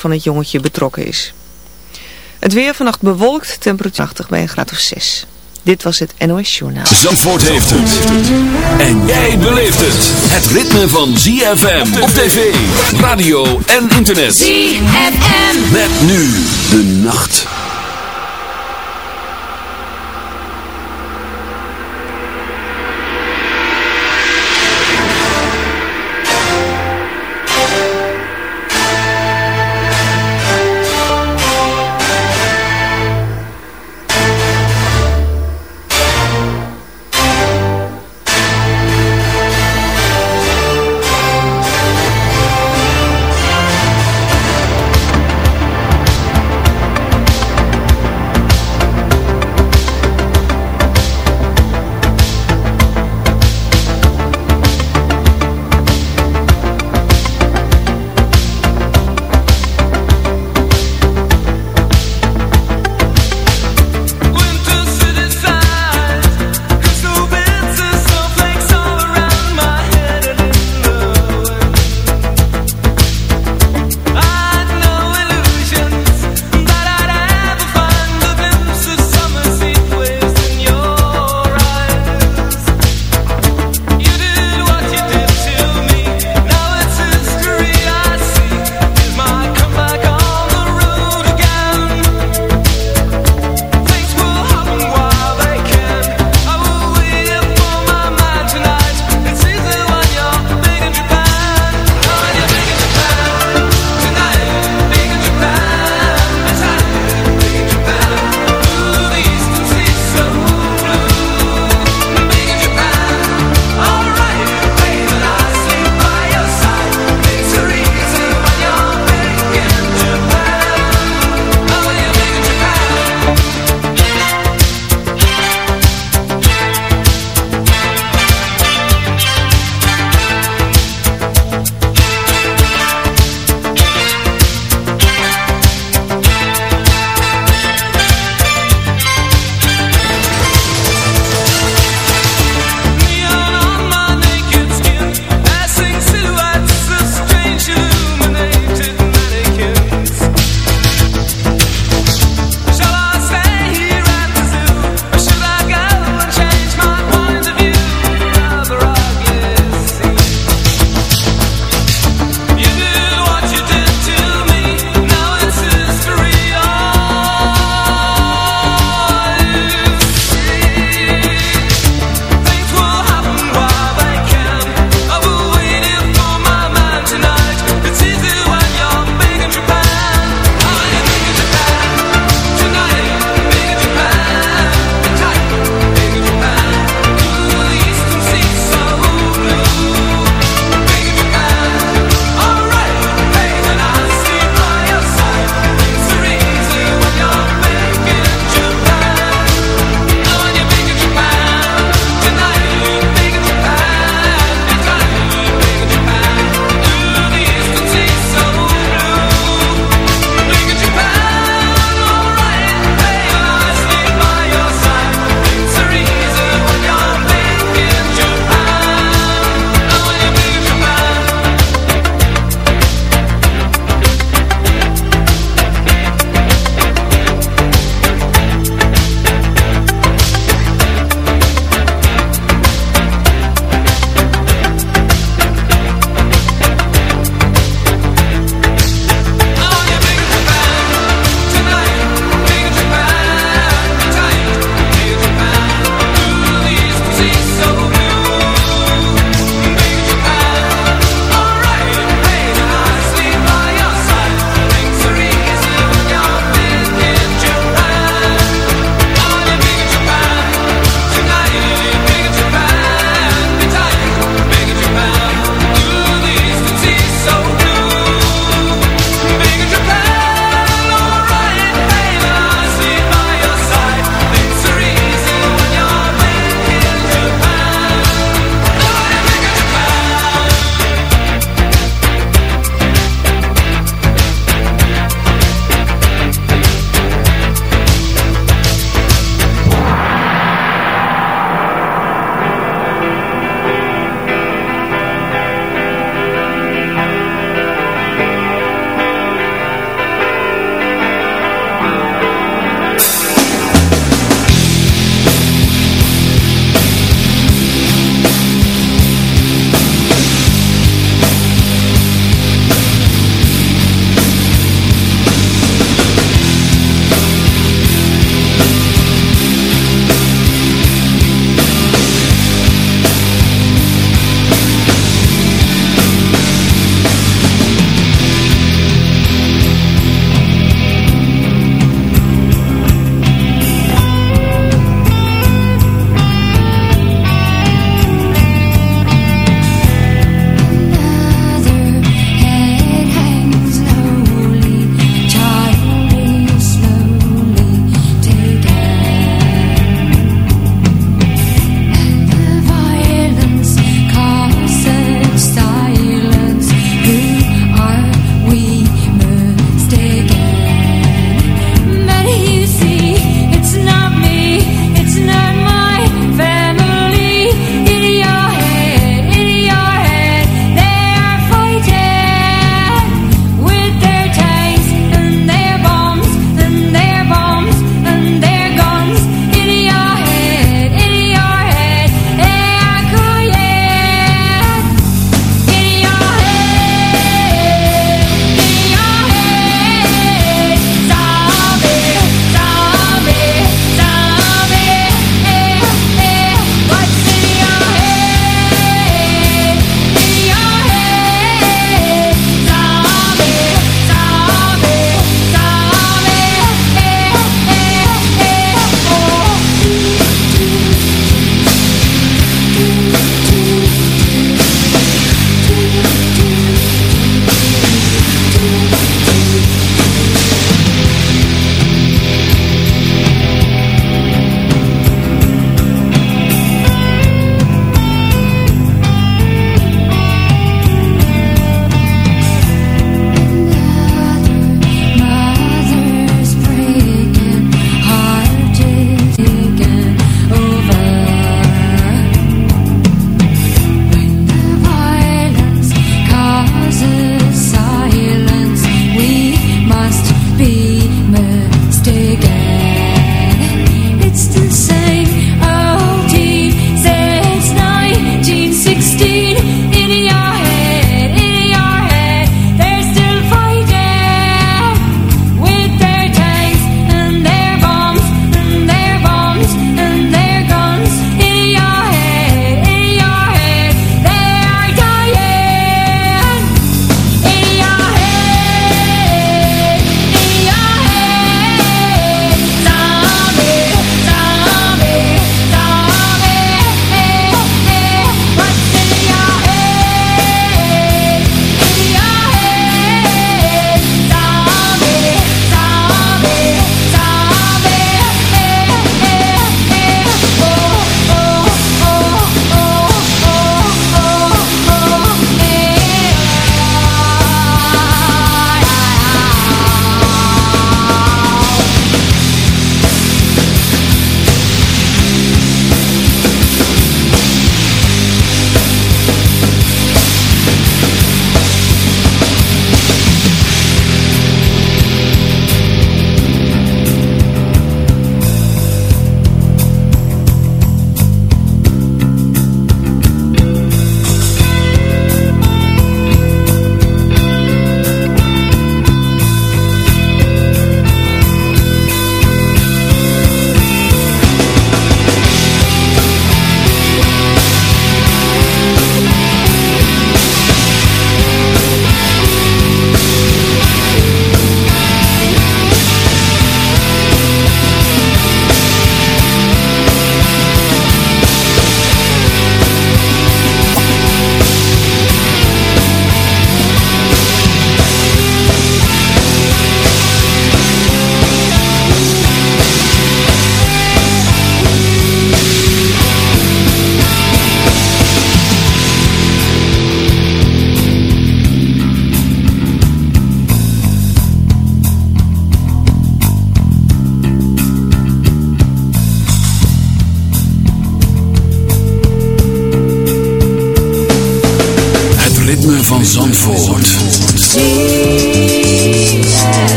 van het jongetje betrokken is. Het weer vannacht bewolkt, temperatuur 80 bij een graad of 6. Dit was het NOS Journaal. Zandvoort heeft het. En jij beleeft het. Het ritme van ZFM op tv, radio en internet. ZFM. Met nu de nacht.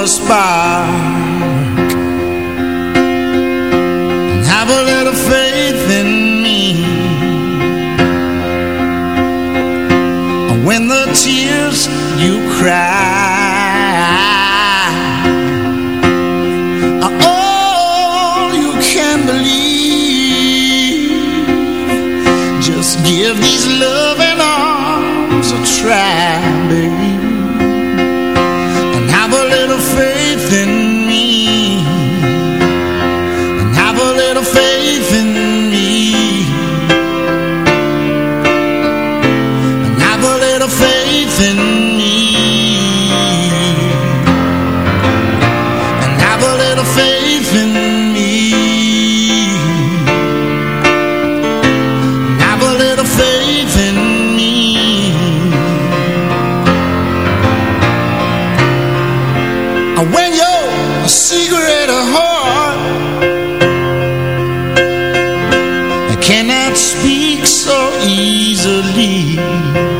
alles speak so easily.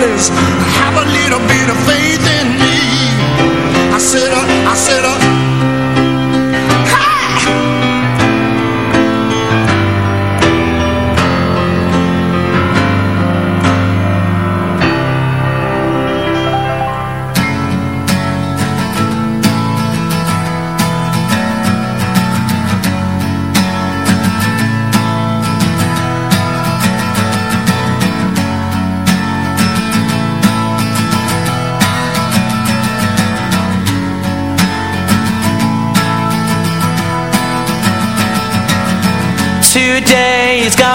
fellas have a little bit of faith.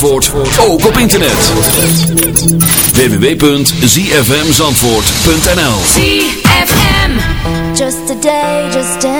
Zandvoort ook op internet. www.zfmzandvoort.nl ZFM Just a day, just a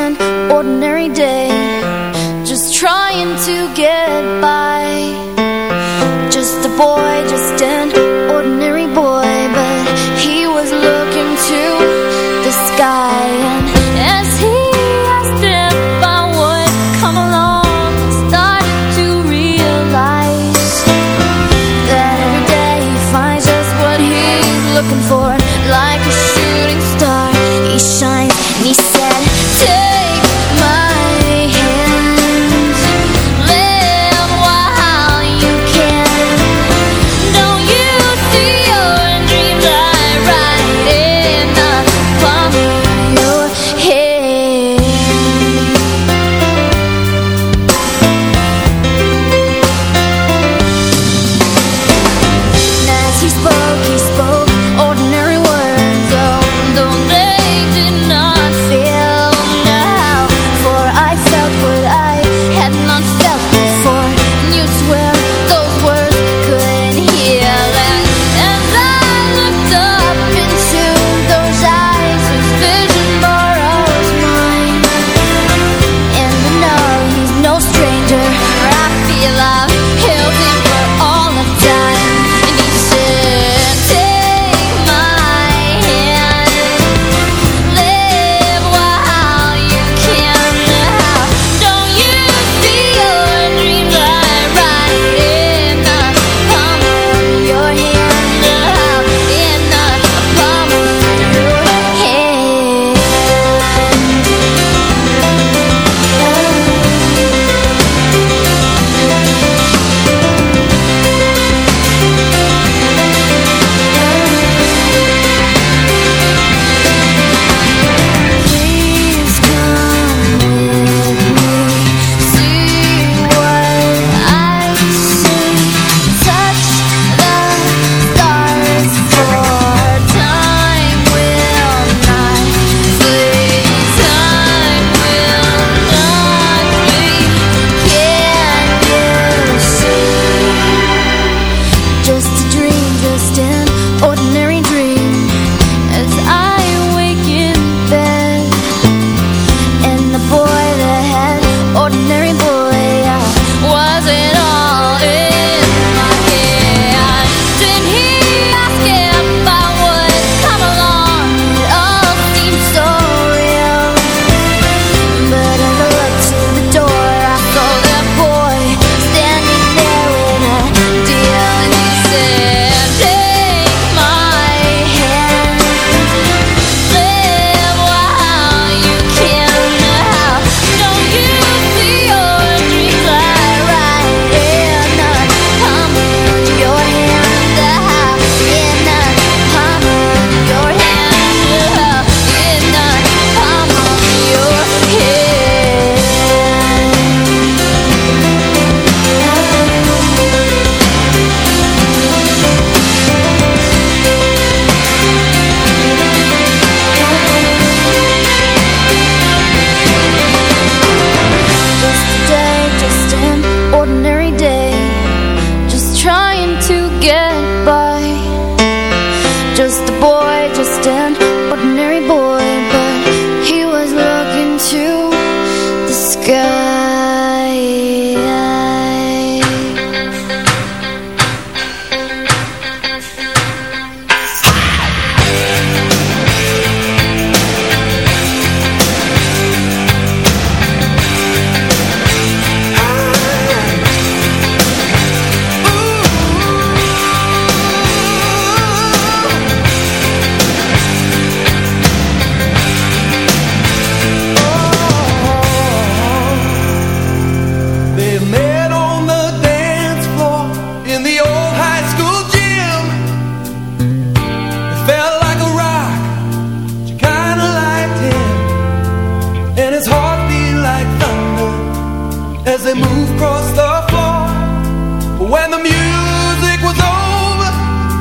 as they moved across the floor. When the music was over,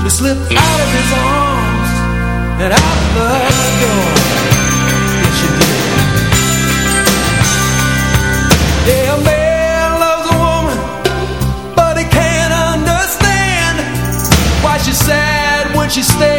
she slipped out of his arms and out the door. Yes, she did. Yeah, a man loves a woman, but he can't understand why she's sad when she stays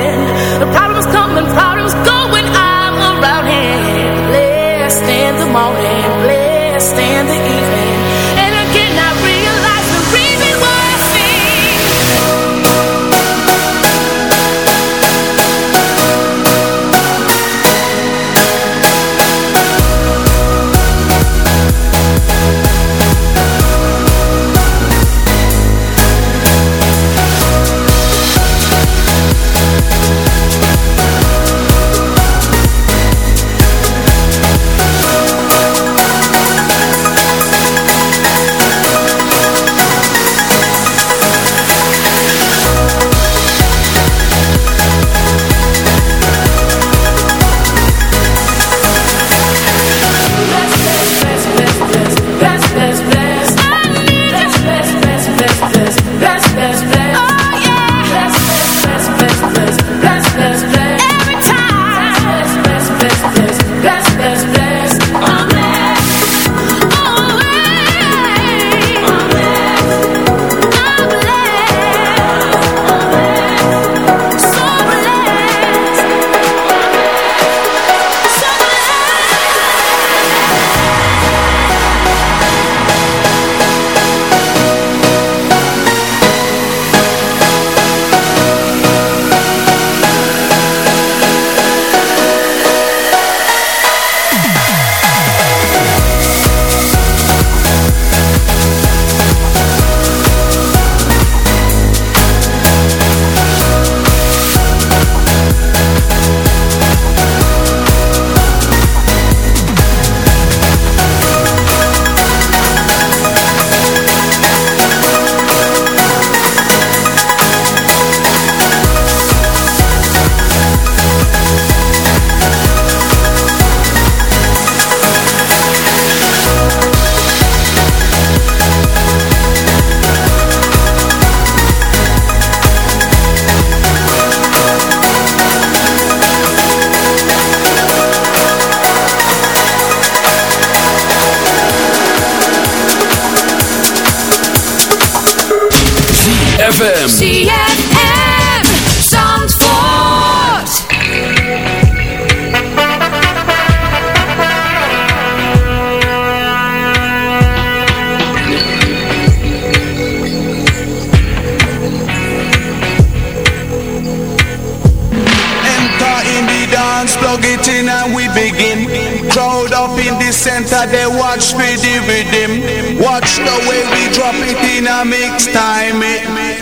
Eh?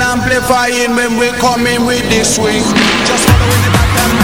amplifying when we coming with this swing. Just following the just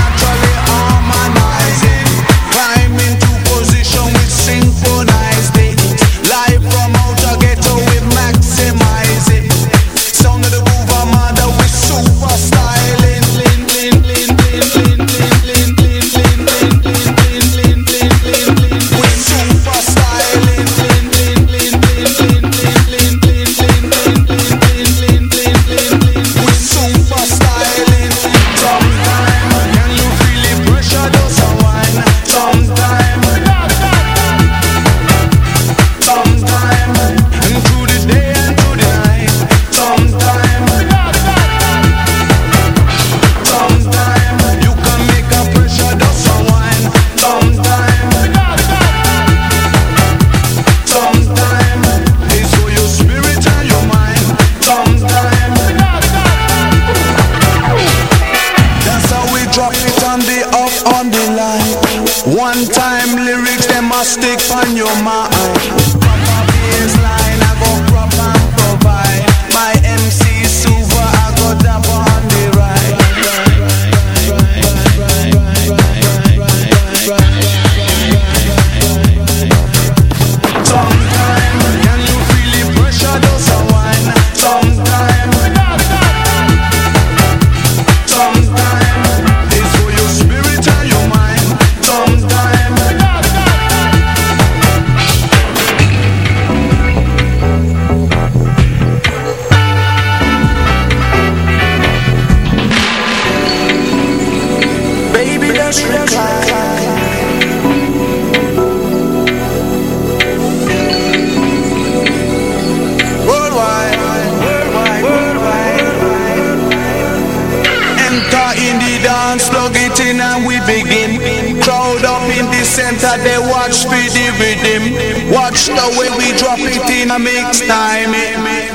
they watch for the rhythm. Watch the way we drop it in a mix time.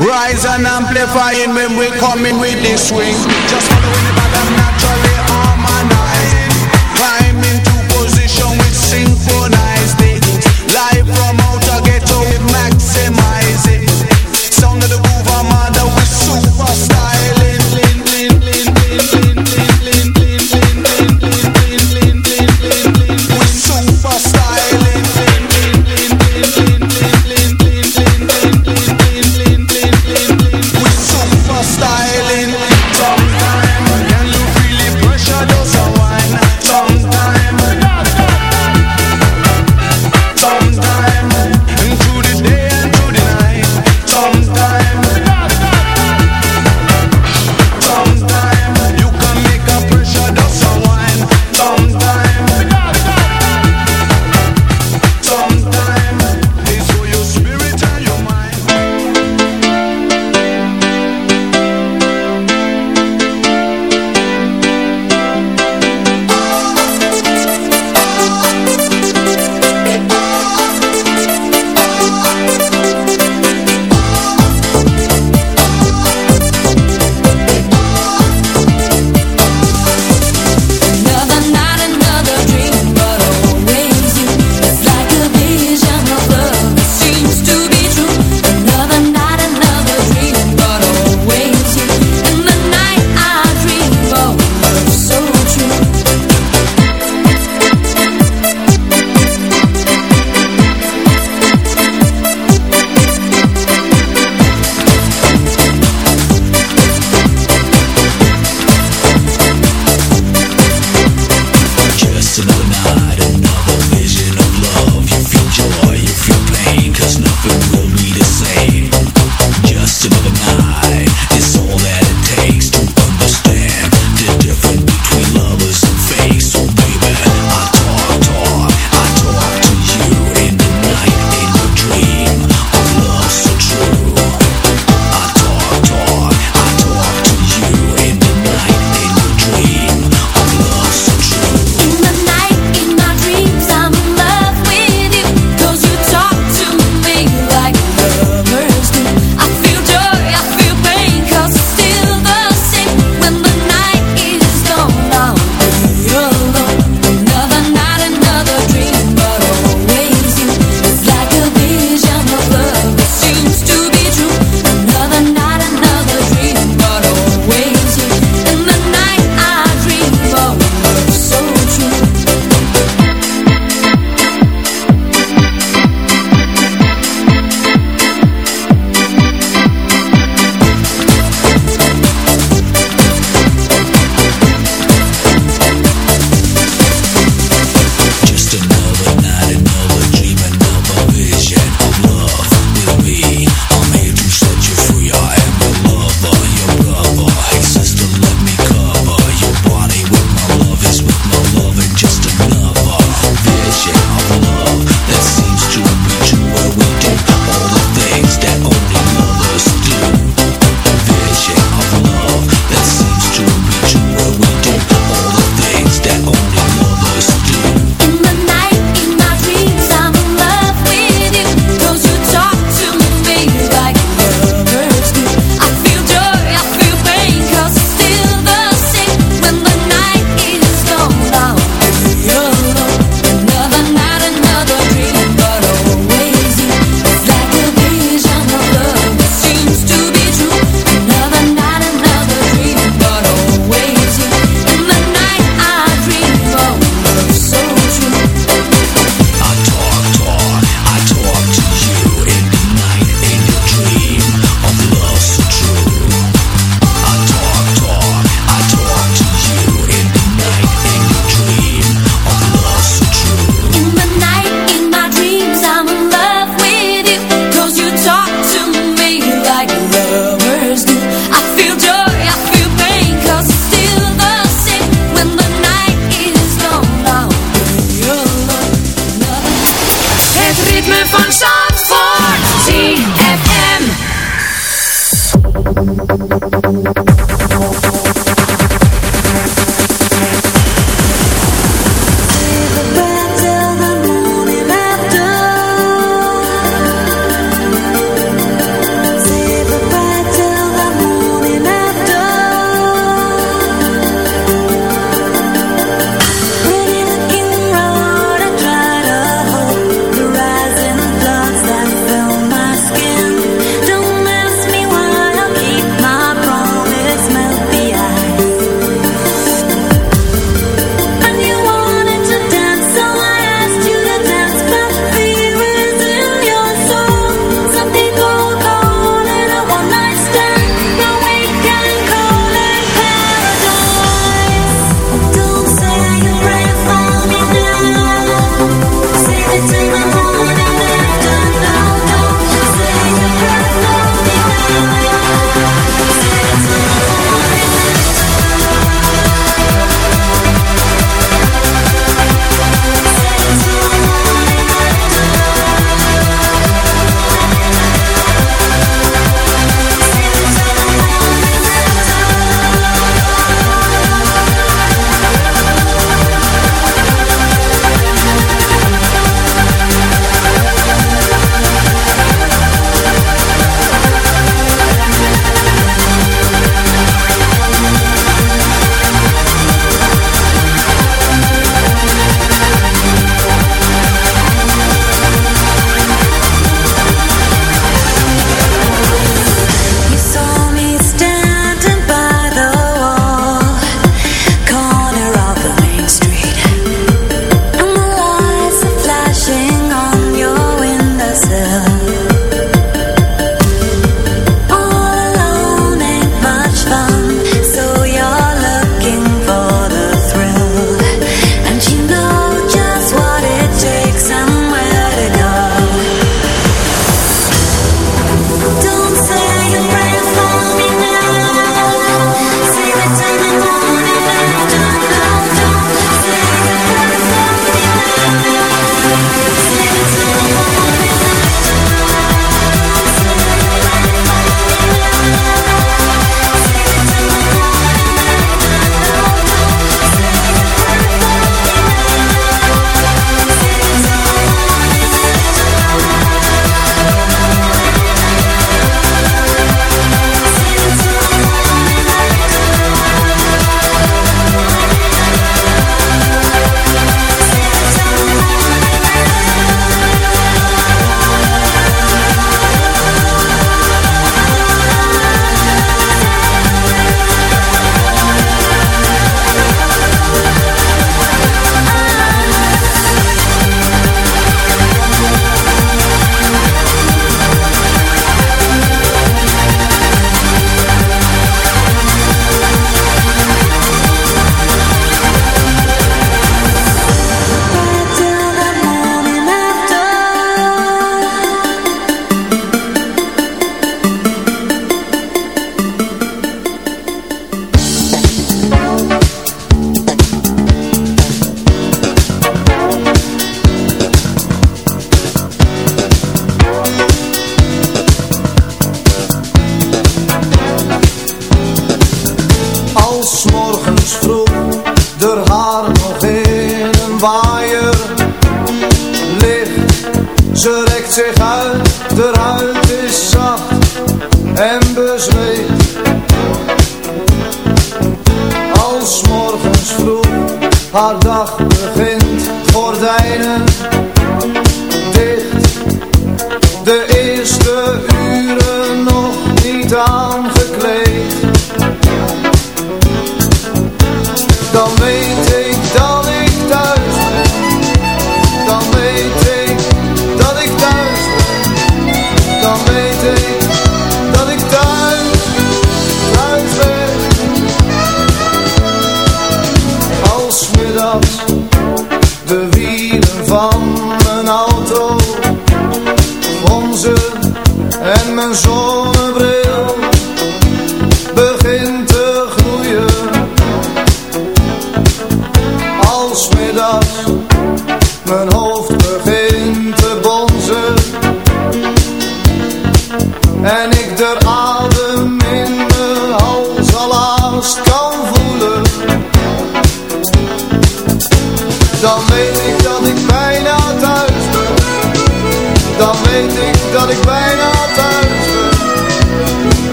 Rise and amplifying when we coming with the swing. Just following the pattern naturally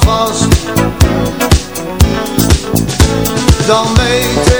vast. Dan weet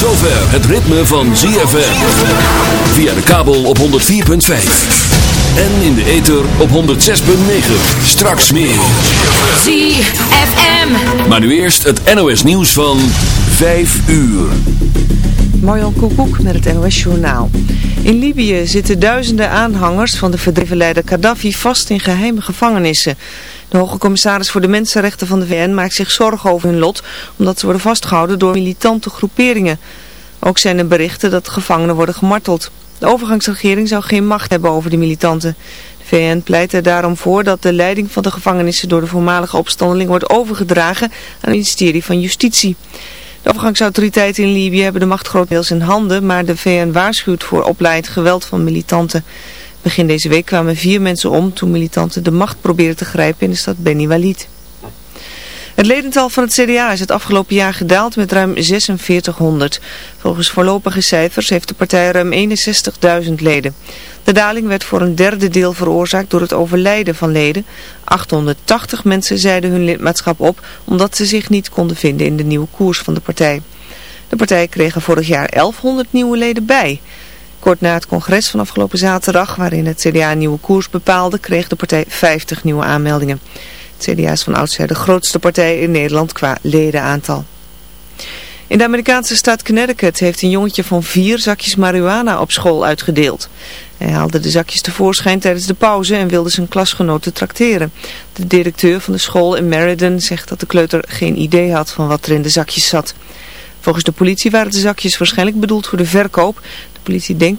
zover het ritme van ZFM. Via de kabel op 104.5. En in de ether op 106.9. Straks meer. ZFM. Maar nu eerst het NOS nieuws van 5 uur. Marjan Koekoek met het NOS Journaal. In Libië zitten duizenden aanhangers van de verdreven leider Gaddafi vast in geheime gevangenissen. De hoge commissaris voor de mensenrechten van de VN maakt zich zorgen over hun lot, omdat ze worden vastgehouden door militante groeperingen. Ook zijn er berichten dat gevangenen worden gemarteld. De overgangsregering zou geen macht hebben over de militanten. De VN pleit er daarom voor dat de leiding van de gevangenissen door de voormalige opstandeling wordt overgedragen aan het ministerie van Justitie. De overgangsautoriteiten in Libië hebben de macht grotendeels in handen, maar de VN waarschuwt voor opleid geweld van militanten. Begin deze week kwamen vier mensen om toen militanten de macht probeerden te grijpen in de stad Beni Walid. Het ledental van het CDA is het afgelopen jaar gedaald met ruim 4600. Volgens voorlopige cijfers heeft de partij ruim 61.000 leden. De daling werd voor een derde deel veroorzaakt door het overlijden van leden. 880 mensen zeiden hun lidmaatschap op omdat ze zich niet konden vinden in de nieuwe koers van de partij. De partij kreeg er vorig jaar 1100 nieuwe leden bij. Kort na het congres van afgelopen zaterdag, waarin het CDA een nieuwe koers bepaalde, kreeg de partij 50 nieuwe aanmeldingen. Het CDA is van oudsher de grootste partij in Nederland qua ledenaantal. In de Amerikaanse staat Connecticut heeft een jongetje van vier zakjes marihuana op school uitgedeeld. Hij haalde de zakjes tevoorschijn tijdens de pauze en wilde zijn klasgenoten trakteren. De directeur van de school in Meriden zegt dat de kleuter geen idee had van wat er in de zakjes zat. Volgens de politie waren de zakjes waarschijnlijk bedoeld voor de verkoop. De politie denkt dat